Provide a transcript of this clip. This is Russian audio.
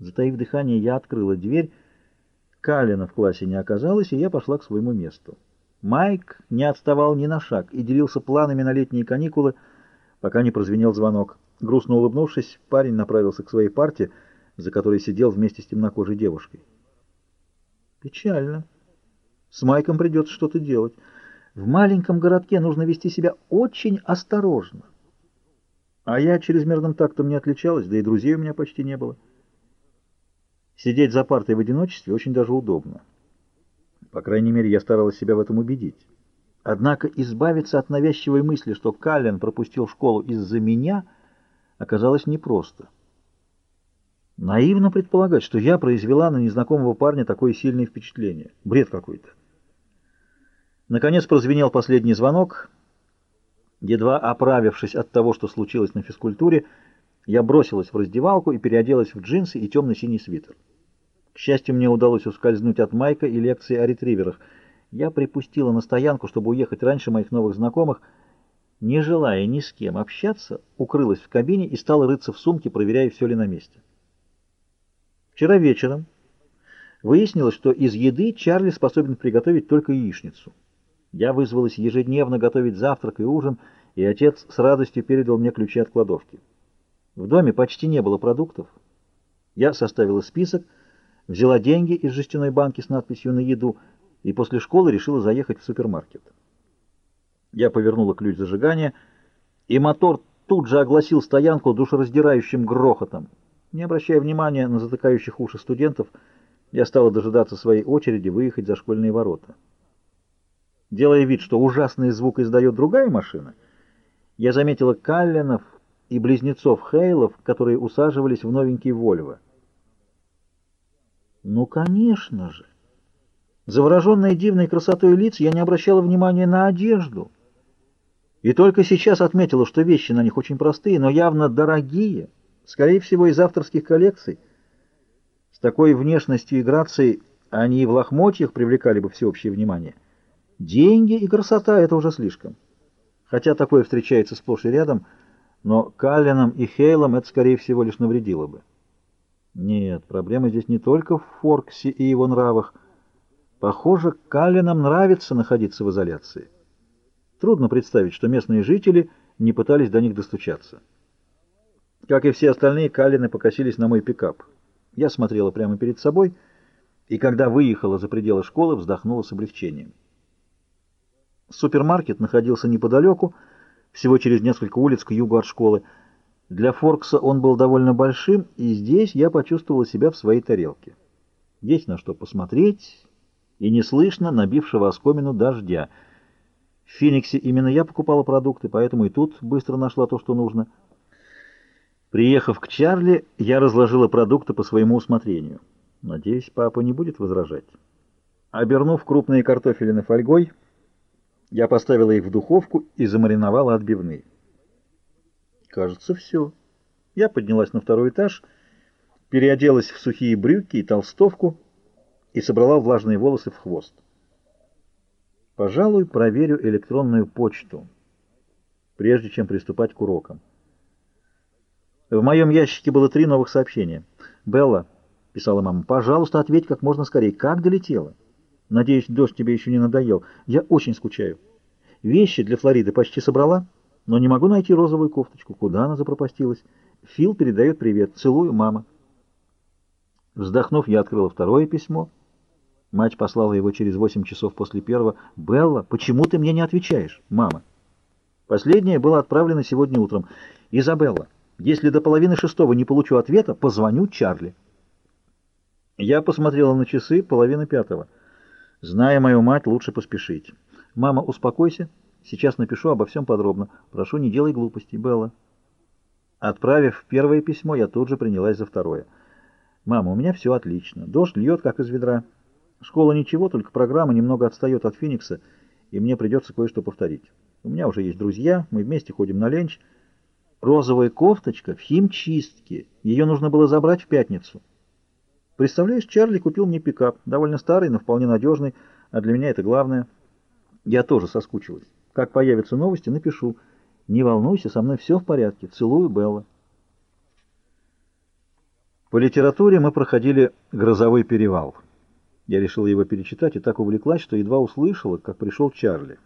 Затаив дыхание, я открыла дверь. Калина в классе не оказалось, и я пошла к своему месту. Майк не отставал ни на шаг и делился планами на летние каникулы, пока не прозвенел звонок. Грустно улыбнувшись, парень направился к своей парте, за которой сидел вместе с темнокожей девушкой. Печально. С Майком придется что-то делать. В маленьком городке нужно вести себя очень осторожно. А я чрезмерным тактом не отличалась, да и друзей у меня почти не было. Сидеть за партой в одиночестве очень даже удобно. По крайней мере, я старалась себя в этом убедить. Однако избавиться от навязчивой мысли, что Каллен пропустил школу из-за меня, оказалось непросто. Наивно предполагать, что я произвела на незнакомого парня такое сильное впечатление. Бред какой-то. Наконец прозвенел последний звонок. Едва оправившись от того, что случилось на физкультуре, я бросилась в раздевалку и переоделась в джинсы и темно-синий свитер. К счастью, мне удалось ускользнуть от Майка и лекции о ретриверах. Я припустила на стоянку, чтобы уехать раньше моих новых знакомых. Не желая ни с кем общаться, укрылась в кабине и стала рыться в сумке, проверяя, все ли на месте. Вчера вечером выяснилось, что из еды Чарли способен приготовить только яичницу. Я вызвалась ежедневно готовить завтрак и ужин, и отец с радостью передал мне ключи от кладовки. В доме почти не было продуктов. Я составила список, взяла деньги из жестяной банки с надписью «На еду» и после школы решила заехать в супермаркет. Я повернула ключ зажигания, и мотор тут же огласил стоянку душераздирающим грохотом. Не обращая внимания на затыкающих уши студентов, я стала дожидаться своей очереди выехать за школьные ворота. Делая вид, что ужасный звук издает другая машина, я заметила Калленов и близнецов Хейлов, которые усаживались в новенький Вольво. Ну, конечно же! Завороженная дивной красотой лиц, я не обращала внимания на одежду. И только сейчас отметила, что вещи на них очень простые, но явно дорогие, скорее всего, из авторских коллекций. С такой внешностью и грацией они и в лохмотьях привлекали бы всеобщее внимание. Деньги и красота — это уже слишком. Хотя такое встречается сплошь и рядом — но Каллинам и Хейлам это, скорее всего, лишь навредило бы. Нет, проблема здесь не только в Форксе и его нравах. Похоже, Каллинам нравится находиться в изоляции. Трудно представить, что местные жители не пытались до них достучаться. Как и все остальные, Каллины покосились на мой пикап. Я смотрела прямо перед собой, и когда выехала за пределы школы, вздохнула с облегчением. Супермаркет находился неподалеку, всего через несколько улиц к югу от школы. Для Форкса он был довольно большим, и здесь я почувствовала себя в своей тарелке. Есть на что посмотреть, и не слышно набившего оскомину дождя. В Фениксе именно я покупала продукты, поэтому и тут быстро нашла то, что нужно. Приехав к Чарли, я разложила продукты по своему усмотрению. Надеюсь, папа не будет возражать. Обернув крупные картофелины фольгой, я поставила их в духовку и замариновала отбивные. Кажется, все. Я поднялась на второй этаж, переоделась в сухие брюки и толстовку и собрала влажные волосы в хвост. Пожалуй, проверю электронную почту, прежде чем приступать к урокам. В моем ящике было три новых сообщения. «Белла», — писала мама, — «пожалуйста, ответь как можно скорее. Как долетела?» Надеюсь, дождь тебе еще не надоел. Я очень скучаю. Вещи для Флориды почти собрала, но не могу найти розовую кофточку. Куда она запропастилась? Фил передает привет. Целую, мама. Вздохнув, я открыла второе письмо. Мать послала его через восемь часов после первого. «Белла, почему ты мне не отвечаешь?» «Мама». Последнее было отправлено сегодня утром. «Изабелла, если до половины шестого не получу ответа, позвоню Чарли». Я посмотрела на часы, половина пятого. Зная мою мать, лучше поспешить. Мама, успокойся. Сейчас напишу обо всем подробно. Прошу, не делай глупостей, Белла. Отправив первое письмо, я тут же принялась за второе. Мама, у меня все отлично. Дождь льет, как из ведра. Школа ничего, только программа немного отстает от Феникса, и мне придется кое-что повторить. У меня уже есть друзья, мы вместе ходим на ленч. Розовая кофточка в химчистке. Ее нужно было забрать в пятницу. Представляешь, Чарли купил мне пикап, довольно старый, но вполне надежный, а для меня это главное. Я тоже соскучилась. Как появятся новости, напишу. Не волнуйся, со мной все в порядке. Целую, Белла. По литературе мы проходили «Грозовой перевал». Я решила его перечитать и так увлеклась, что едва услышала, как пришел Чарли.